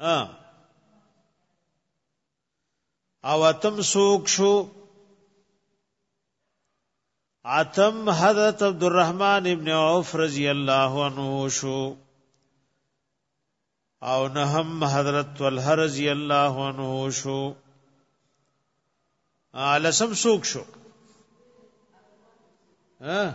ها او اتم سوک شو اتم حضرت عبد الرحمن ابن عوف رضی الله عنه شو او نهم حضرت طلحه رضی الله عنه شو لسم سوک شو ها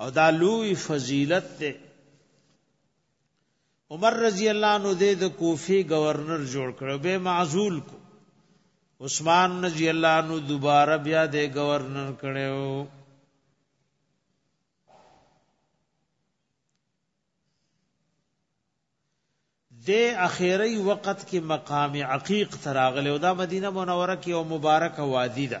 او دا لوی فضیلت ته عمر رضی الله عنه د کوفی گورنر جوړ کړ به معزول کو عثمان رضی الله عنه دوباره بیا د گورنر کړو د اخیری وخت کې مقام عقیق تراغله او دا مدینه منوره کې او مبارک وادی ده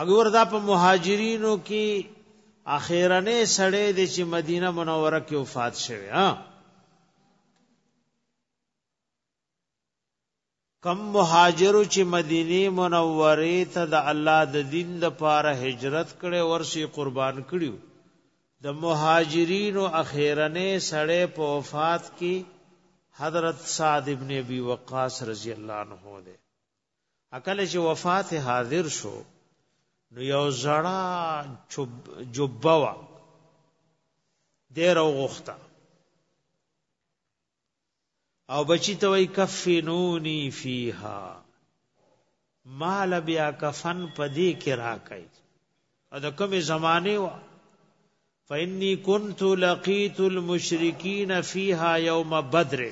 اګور دا په مهاجرینو کې اخیرنه سړی د چې مدینه منوره کې وفات شوی ها کم مهاجرو چې مدینه منوره ته د الله د دین د پاره هجرت کړي ورشي قربان کړي د مهاجرینو اخیرنه سړی په وفات کې حضرت سعد ابن ابي وقاص رضی الله عنه دی اکل چې وفات حاضر شو نو یو زړه جوبه وا دیر او غخته او بچی ته وای کفنونی فیها مال بیا کفن پدی کې راکای او د کومې زمانه وا فإني كنت لقيت المشركين فيها يوم بدر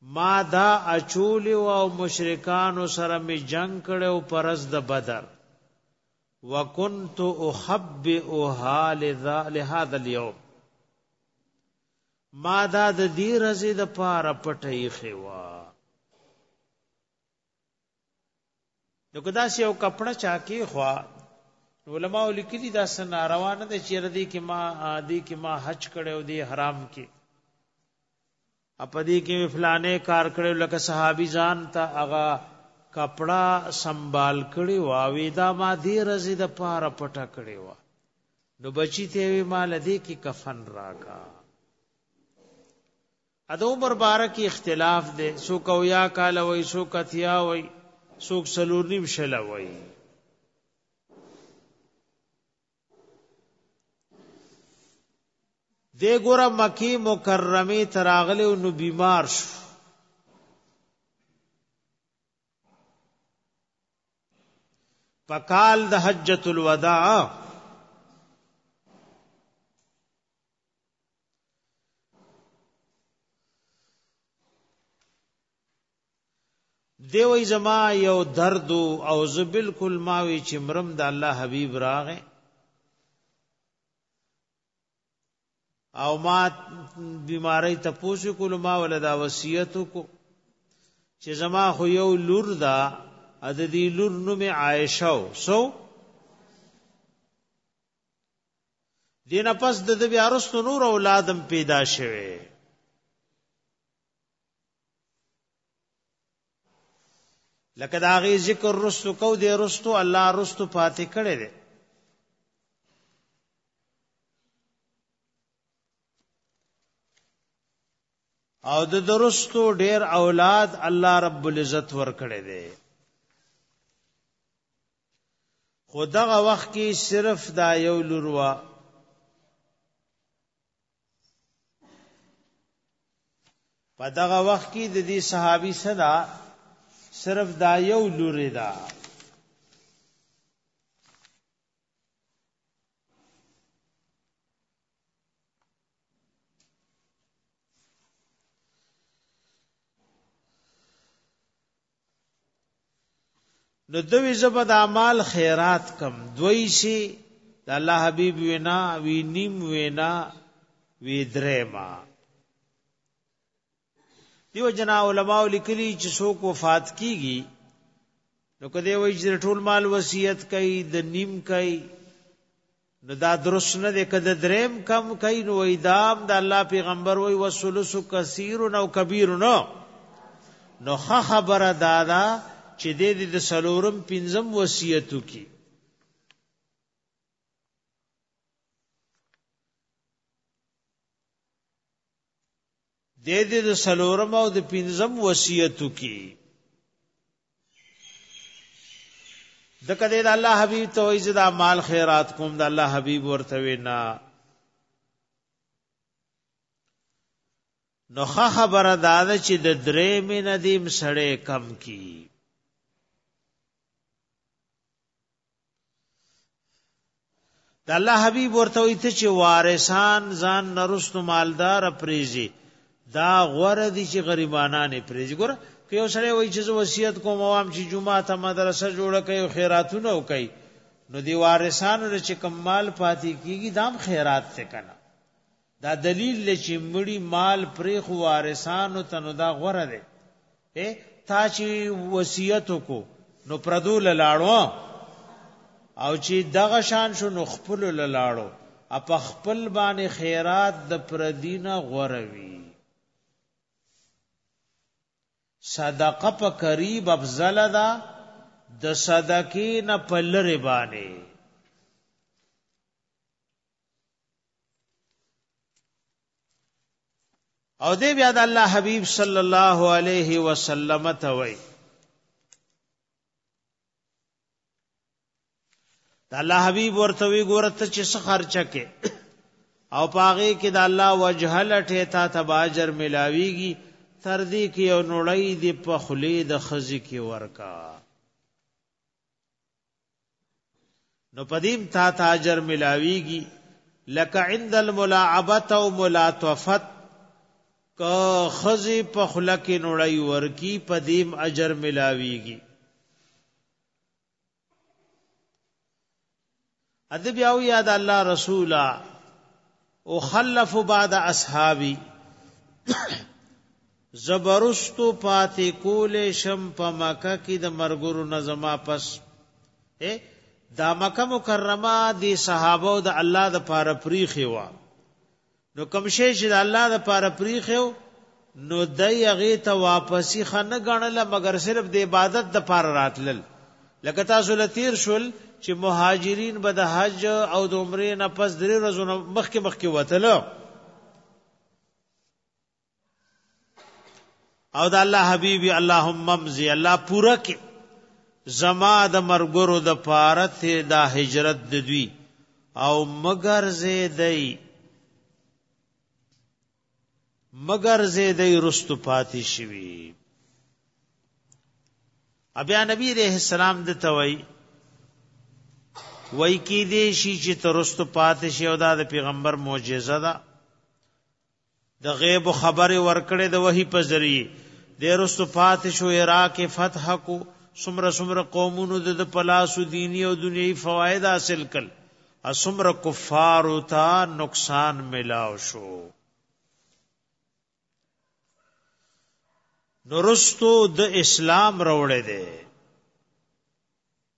ما دا اچولی وه او مشرکانو سره می جنګ کړی وو په رځ د بدر. وکنت اخبئها لهذا اليوم ما دا د دی رزی د پاره پټه ایخی وه. نو که داسې یو کپړه چا کې خوا علماء لیکلي دا سن روان دي چې ردی کې ما دي کې ما حج کړو دي حرام کې اپدی کې فلانه کار کړو لکه صحابي ځان ته اغا کپڑا سنبال کړي وا وی دا ما دی رزي د پاره پټه کړي وا نو بچی ته وی مال دی کی کفن راکا د عمر باره کې اختلاف دی څوک اویا کاله وای څوک اتیا وای څوک څلور نیم شله وای دی ګوره مکی مکرمه تراغله نو بیمار شو پکال د حجۃ الوداع دیوی زما یو درد او زه بالکل ماوی چې مرم د الله حبیب راغې او ما بیماری ته پوسو کول ما ولدا وصیت کو چې زما خو یو لور دا د دې لور نوم عائشه سو دینه پس د دې بیا رسو نور اولادم پیدا شوه لکه دا غي ذکر رسو کو دې رسو الله رسو پاتې کړي دي او د درستو ډیر اولاد الله رب العزت ور کړی دی خو دغه وخت کې صرف دا یو لور و په دغه وخت کې د دې صحابي صدا صرف دا یو لور ده نو دوی زبد اعمال خیرات کم دوی شي د الله حبیب وینا وی نیم وینا وی درې ما دیو جنا علماء لیکلي چې څوک وفات کیږي نو کدی وای چې ټول مال وصیت کوي د نیم کوي نو دا درست نه دی که د دریم کم کوي نو وایي دا هم د الله پیغمبر وایي وثلث کثیر او کبیر نو نو ښه خبره دا ده چې د دې د سلورم پنځم وصیت وکړي د دې د سلورم او د پنځم وصیتو کې د کده د الله حبیب ته وایي چې دا مال خیرات کوم د الله حبیب ورته وینا نو خبره دا ده چې د درې مې ندیم سړې کم کی د الله حبيب ورته وي ته چې وارثان ځان نرستو مالدار پریزي دا غوړه دي چې غریبانان پریزي ګور که یو سره وای چې وصیت کوم وام چې جمعه ته مدرسه جوړ کړي او خیراتونه وکړي نو دی وارثانو چې کمال پاتې کیږي دام خیرات څه کنه دا دلیل دی چې مړي مال پریخو وارثانو ته نو دا غوره دی اے تا چې وصیت کو نو پردو لاړو او چې دغه شان شو نو خپل لاړو اپ خپل باندې خیرات د پردینه غوره وی صدقه په قریب افضل ده د صدقې نه په لری باندې او دې بیا د الله حبیب صلی الله علیه وسلم ته وای د الله حبیب ورته وی ګورته چې څه خرچه کې او پاغه کې د الله وجه لټه تا تباجر ملاویږي تر دې کې یو نړۍ دی په خلی د خزي کې ورکا نو پدیم تا تاجر ملاویږي لکه عند الملاعبت او ملاطفت ک خزی په خلک نړی ورکی پدیم اجر ملاویږي اذ بیا او یاد الله رسولا او خلف بعد اصحابي زبرستو پاتې کولې شم په مکه کې د مرګورو نظما پس اے دا مکه مکرمه دی صحابه او د الله د پاره پریخي وا نو کوم شی چې د الله د پاره پریخو نو دای هغه ته واپسی خنه غنل مګر صرف د عبادت د پاره راتلل لکه تاسو لتیر شول چې مهاجرین به د حج او د عمرې نه پس درې ورځې مخکې مخکې وتل او دا الله حبیبی اللهم امزی الله پوره کې زما د مرګرو د پاره ته دا هجرت د دوی او مگر زه دی مگر زه دی رستو پاتې شوی بیا نبی علیہ السلام د توي وای کی دی شي چې ترست پاتې شي او دا د پیغمبر معجزه ده د غیب خبر ورکړې د وحی په ذریعه د رستو پات شو عراق فتح کو سمره سمره قومونو د پلاسو دینی او دنیوي فواید حاصل کړ اسمره کفار او تا نقصان ملاو شو نورستو د اسلام روړې ده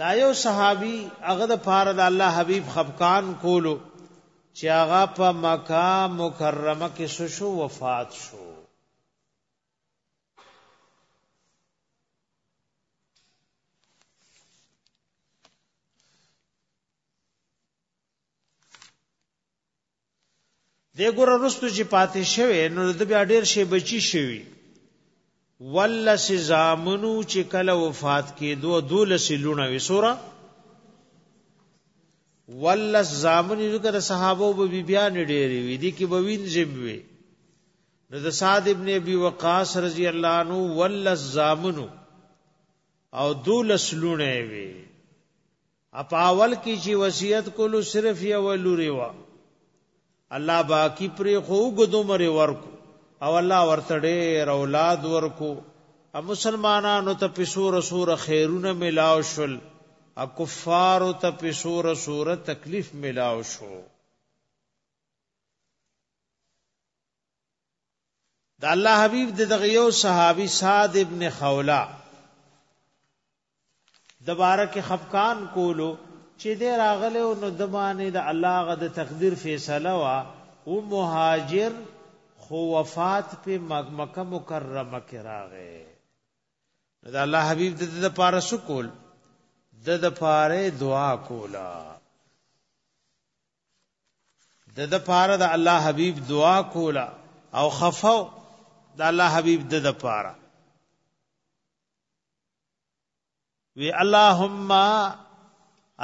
دا یو صحابي هغه د پاره د الله حبيب خفقان کولو چې هغه په مکه مکرمه کې شو وفات شو دی ګوره رستو چې پاتې شوی نو د بیا ډیر شی بچی شوی ول سزامنو چې کله وفات کې دوه دولس لونه وسوره ول زامن ذکر صحابه او بی بیان ډیری وی دي کې بوین زموي نو د سعد ابن ابي وقاص رضی الله عنه ول زامنو او دولس لونه وی اپا اول کی چی وصیت کولو صرف یو لوري وا الله باقی پر خو غدو مر ورکو او الله ورته ډېر اولاد ورکو ا مسلمانانو ته پسور سور خیرونه ملاو شول ا کفار ته پسور سور تکلیف ملاو شو د الله حبیب د دغه یو صحابي سعد ابن خولا د بارک خفقان کولو چې د راغله او نو د باندې د الله غ د تقدیر فیصله وا او مهاجر خو وفات په مکه مکرمه کې راغې د الله حبیب د د پاره سکول د د پاره دعا کولا د د پاره د الله حبیب دعا کولا او خفاو د الله حبیب د د پاره وی اللهم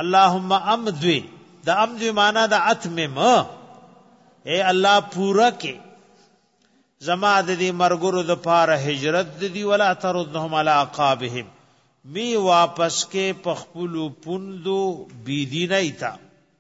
اللهم امدوی د امدوی معنا د اتمم اے الله پورا کې زما د دې مرګرو د پاره هجرت د دی ولا تردهم علی عقابهم می واپس کې پخپلو پوندو بی دینای تا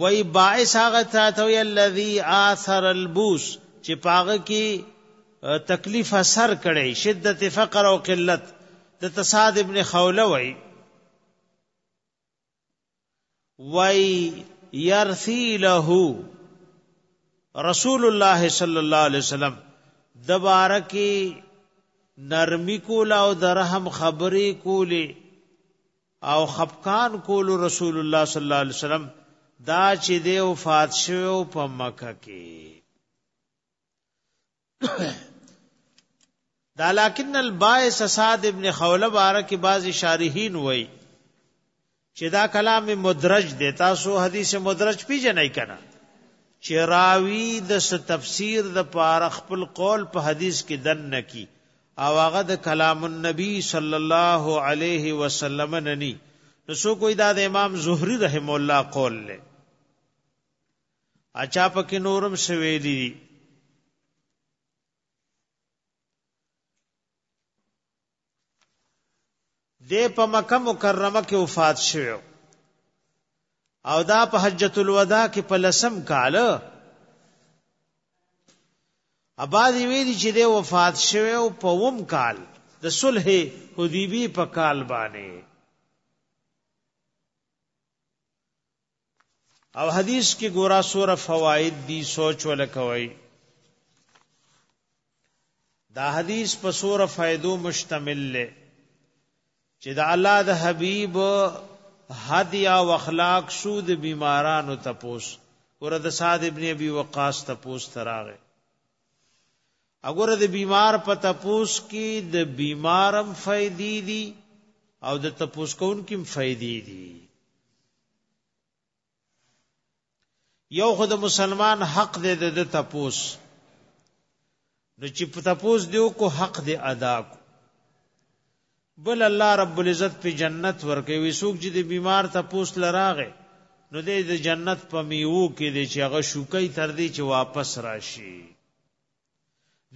وای باعث هغه ته وی الذي آثر البوس چې پاغه کې تکلیف اثر کړي شدت فقر او قلت د تصاد ابن خوله وای وای يرثي له رسول الله صلی الله علیه وسلم دبارکی نرمی کولا او درهم خبرې کولی او خفقان کول رسول الله صلی الله علیه وسلم دا چې دی وفات شو په مکه کې دا لکن البائس سعد ابن خوله بارک بعض شارحین وای چې دا کلام مدرج دی تاسو حدیث مدرج پیژنئ کنه چې راوی د تفسیر د پاره خپل قول په حدیث کې دن نکی او هغه د کلام النبی صلی الله علیه وسلم نه ني نو سو کوئی دا د امام زهری رحم الله قول له اچا پکې نورم سویلی دی په مکه مکرمه کې وفات شوی او دا په حجۃ الوداع کې په لسم کال اباد ویلی چې دی وفات شوی او په وم کال د صلح حدیبی په کال باندې او حدیث کې ګورا سور فواید دی سوچ ولکوي دا حدیث په سور فائدو مشتمل له چې دا الله د حبیب هدیا او اخلاق سود بیمارانو تپوس ورته صاد ابن ابي وقاص تپوس تراغه اګوره د بیمار په تپوس کې د بیمارم فائدې دي او د تپوس کون کې فائدې دي یو خود مسلمان حق دی د تپوس نو چې په تپوس دیو کو حق دی ادا کو بل الله رب العزت په جنت ورکوي وي څوک چې د بیمار ته پوس لراغه نو د جنت په میوو کې د چې هغه شوکې تر دې چې واپس راشي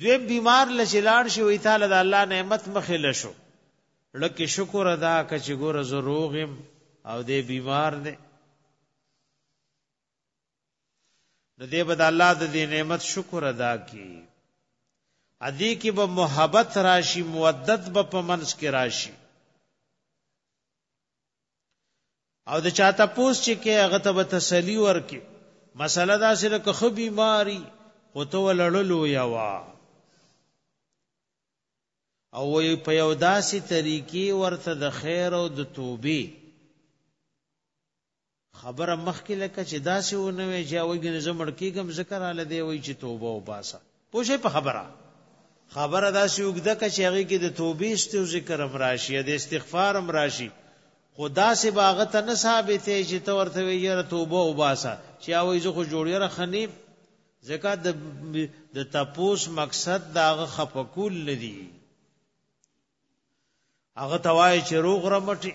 دوی بیمار لچلاړ شي وي تعالی د الله نعمت مخې لشو لکه شکر ادا کچ ګور زروغم او دې بیمار دې نو دې بد الله د دې نعمت شکر ادا کی ادي کې به محبت راشي مودت به په منځ کې راشي او د چاته پوس چې کې هغه ته به تسلی ورکي مسله دا سره که خو بیماری او ته ولړلو یا وا او وی په یو داسې طریقې ورته د خیر او د توبې خبره مخکې لکه چې داسې و نه وي چې هغوی ګنې زه مړ کېږم ځکه راله دی وایي چې توبه وباسه پوه شئ په خبره خبره داسې اوږده که چې هغې کې د توبې استو ذکر هم راشي یا د استغفار هم راشي خو داسې به هغه ته نه ثابتې چې ته ورته وایي یاره توبه وباسه چې هغوی زه خو جوړ یاره ښه نیم ځکه د د تپوس مقصد د هغه خفه کول نه دي هغه ته وایي چې روغ رمټي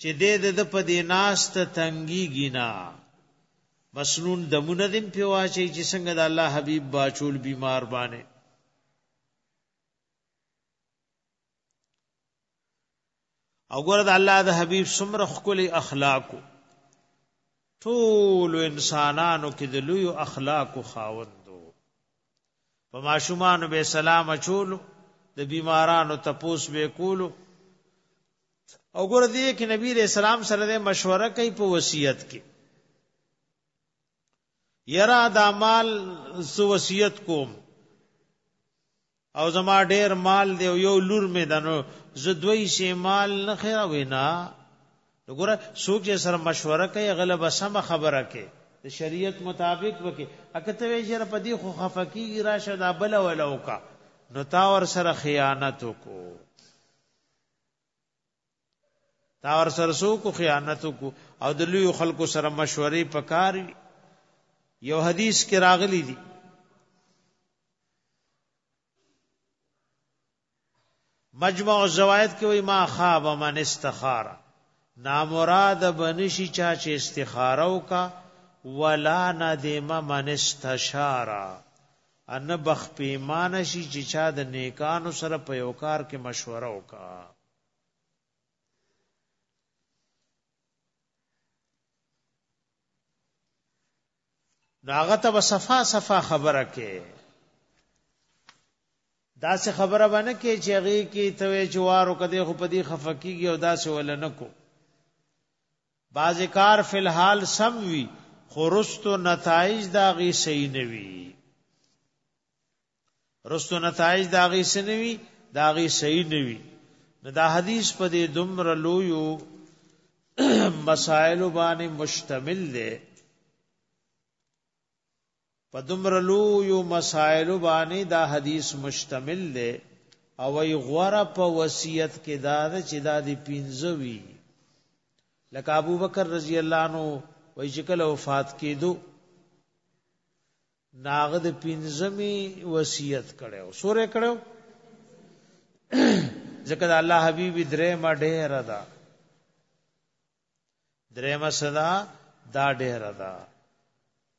چې دې د د په دې ناست تنګيږي نه مسنون دمونه دې په واچي چې څنګه د الله حبيب باچول بیمار باندې او ګور د الله د حبيب سمره خولي اخلاقو ټول انسانانو کې د لوی اخلاقو خاوندو په ماشومان به سلام چولو د بیمارانو تپوس به کولو او ګور دې کې نبی رسول الله سره د مشوره کوي په وصیت کې یرا دا مال سو وصیت کوم او زما ډیر مال دی یو لور می دنو زه دوی شی مال نه خیره وینا نو ګوره څوک چې سره مشوره کوي هغه له به سمه خبره کوي، د شریعت مطابق به کوي. که ته وایې یاره په دې خو خفه کېږي راشه دا بله وله وکړه نو تا ورسره خیانت وکړو. تا ورسره څوک خیانت وکړو او د لویو خلکو سره مشورې پکار وي. یو حدیث کې راغلی دی مجمع الزوائد کې وای ما خاب من استخاره نامراد بنشي چا چې استخاره وکا ولا ندم من استشاره ان بخ پیمانه شي چې چا د نیکانو سره په یو کار کې مشوره وکا نو هغه ته به صفا صفا خبره کې دا څه خبره باندې کې چې هغه کې ته جوارو کده خو پدی خفقیږي او دا څه ول نه کو بازکار فلحال سم وی خورست نتایج دا غي صحیح نه وی رستو نتایج دا غي سنوي دا غي صحیح نوي نو دا حدیث په دې دمر لویو مسائل باندې مشتمل دی په دمر لویو مسائل باندې دا حدیث مشتمل دی او ای غوړه په وصیت کې دا چې دا دی پینځوي لکه ابو بکر رضی الله عنه وای چې کله وفات کېدو نه هغه د پنځمي وصیت کړو سورې کړو ځکه د الله حبیب درې ما ډېر ده درې ما صدا دا ډېر ده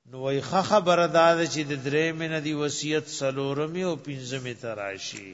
نو وای خبره دا ده چې د درې مینه دی وصیت سلورمي او پنځمي تراشي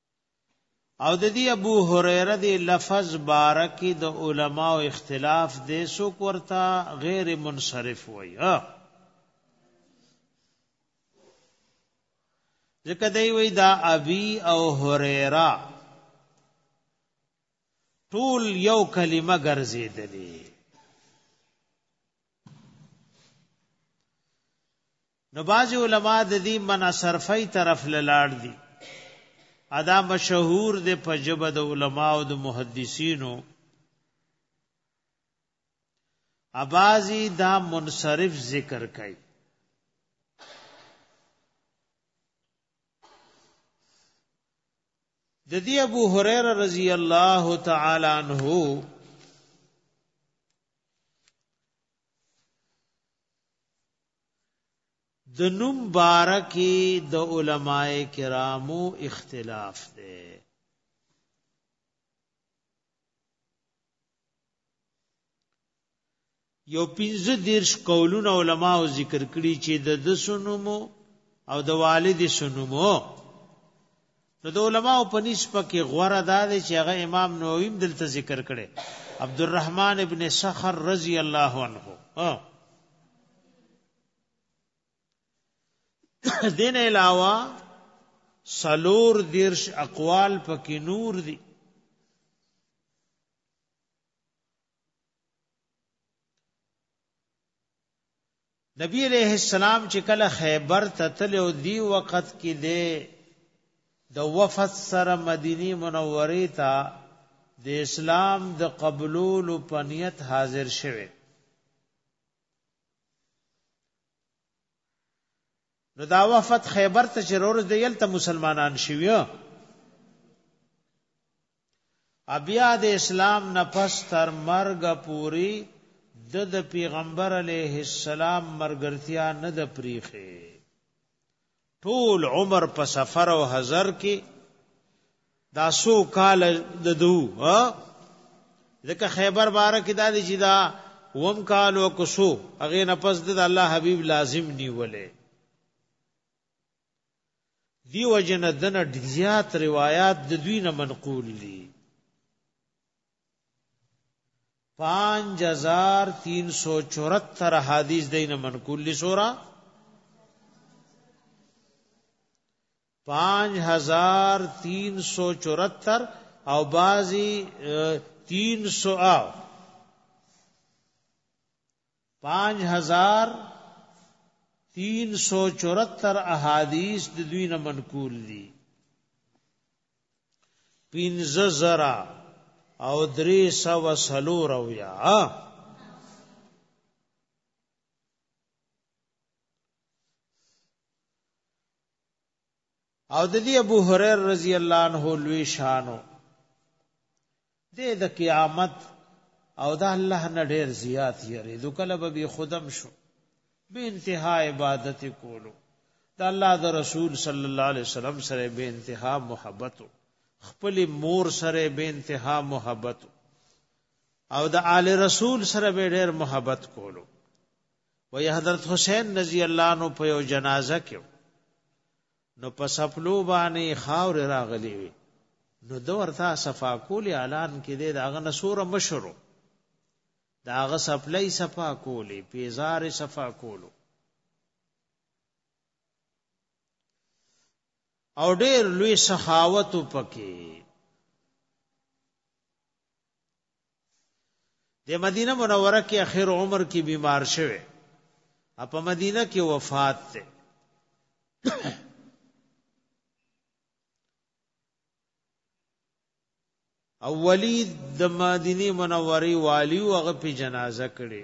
او د دې ابو هريره دی لفظ بارکی د علما او اختلاف دی سو ورته غیر منصرف وای ها ځکه دی وای دا ابي او هريره ټول یو کلمه ګرځیدلی نو بعض علما د دې منع صرفي طرف لاړ دي ادا مشهور د پجبه د علما او د محدثینو ابازی دا منصرف ذکر کوي د دې ابو هريره رضی الله تعالی عنہ د نوم بارکی د علماء کرامو اختلاف دی یو پنځه دیرش قولونه علما او ذکر کړي چې د د سنمو او د والد سنمو نو د علماو په نس په کې غوره دا دی چې هغه امام نوویم دلته ذکر کړي عبدالرحمن ابن سخر رضی الله عنه دین علاوه سلور دیرش اقوال پکې نور دي نبی علیہ السلام چې کله خیبر ته تلو دی وخت کې دی د وفد سره مدینی منوره ته د اسلام د قبولولو په نیت حاضر شوه نو دا وفد خیبر ته چې ورځ دی یلته مسلمانان شوی بیا د اسلام نه پس تر مرګ پوری د د پیغمبر علیه السلام مرګرتیا نه د پریخه ټول عمر په سفر او حضر کې دا سو کال د دو ها ځکه خیبر باره کې دا دي چې دا وم کال او کوسو هغه نه پس د الله حبیب لازم نیولې دی وجن دن زیات روایت د دوی نه منقول دي 5374 حدیث دینه منقول لسورا پانچ هزار تین سو چورتر او بازی تین سو او پانچ هزار تین سو چورتر احادیث د دوی نه منقول دي پینز زرا او دری سو سلو رویا او د دې ابو هريره رضی الله عنه لوی شانو دې د قیامت او د الله نه ډېر زیات یری دو کله به خودم شو به انتها عبادت کولو د الله د رسول صلی الله علیه وسلم سره به انتها محبت خپل مور سره به انتها محبت او د آل رسول سره به ډېر محبت کولو وی حضرت حسین رضی الله عنه په یو جنازه کې نو په سپلو باندې خاور راغلی وی نو د ورته صفا کول اعلان کې دی داغه نسور مشرو داغه سپلې صفا کولې پیزار صفا کولو او ډېر لوی سخاوت پکې د مدینه منوره کې اخر عمر کې بیمار شوه په مدینه کې وفات ته او ولید د مدینه منورې والی او هغه په جنازه کړي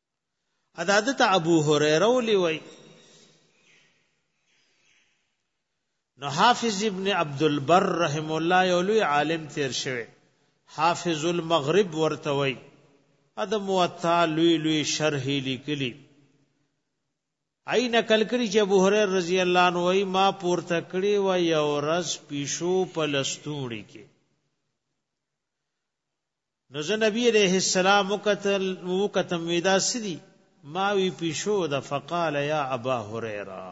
ادا دته ابو هريره ولي وای نو حافظ ابن عبد البر رحم الله یو لوی عالم تیر شوی حافظ المغرب ورته وای ادا موطا لوی لوی شرح لیکلی ای نقل کړي چې ابو هريره رضی الله عنه وای ما پورته کړی و یو ورځ پیشو په لستوړي کې نو زه نبی علیه السلام وکتل وکتم وی دا سدي ما وی پیشو د فقال یا ابا هريره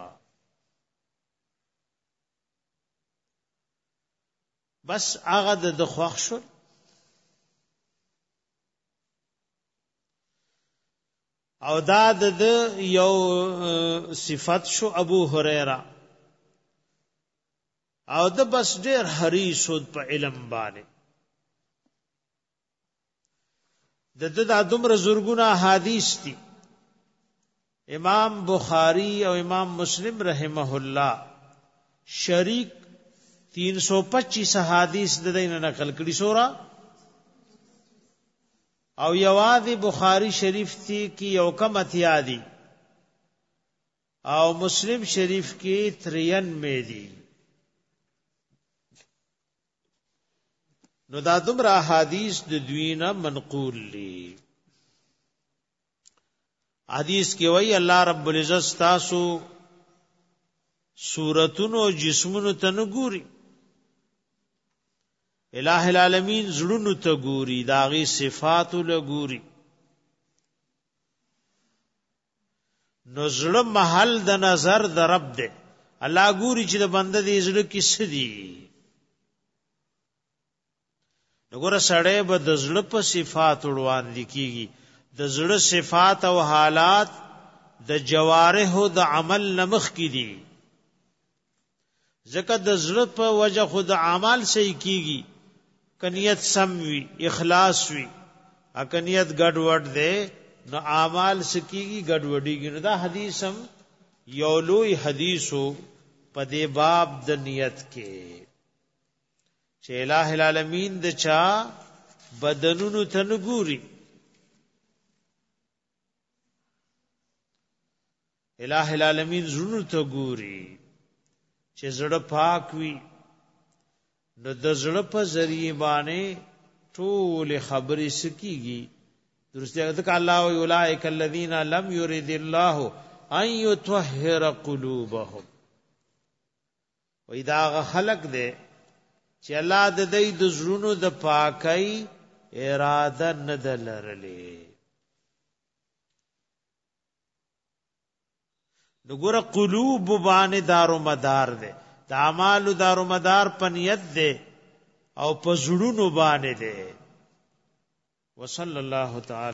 بس هغه د خوښ شو او دا د یو صفت شو ابو هريره او د بس ډیر حریص په علم باندې د د د دومره زورګونه حدیث دي امام بخاری او امام مسلم رحمه الله شریک 325 حدیث د دین نقل کړي سورا او یوازې بخاری شریف تی کی یو کم اتیا دي او مسلم شریف کې 93 دي نو دا دومره حدیث د دوی نه منقول دي حدیث کې وایي الله رب العزت تاسو صورتونو جسمونو ته نه ګوري الہ العالمین زړونو ته ګوري داغي صفات له ګوري نو زړه محل د نظر د رب دی الله ګوري چې د بنده دی زړه کې سدي نګوره سړی به د زړه په صفات وړوان لیکيږي د زړه صفات او حالات د جوارح د عمل نمخ کې دي ځکه د زړه په وجه خود اعمال صحیح کیږي کنیت سم وی اخلاص وی اکنیت ګډوډ دی نو اعمال سکیږي ګډوډیږي نو دا حدیث هم یو لوی حدیثو په دې باب د نیت کې چې الٰه العالمین د چا بدنونو تنګوري الہ العالمین زړونو ته ګوري چې زړه پاک وي نو د زړه په ذریعہ باندې ټول خبرې سکیږي درسته ځکه الله او اولائک الذین لم یرید الله ان یطهر قلوبهم وای دا غ خلق دی چې الله د دې د زړونو د پاکۍ اراده نه دلرلې دګور قلوب باندې دارو مدار دی د اعمال دارو مدار پنیت دی او په زړونو باندې دی وصلی الله تعالی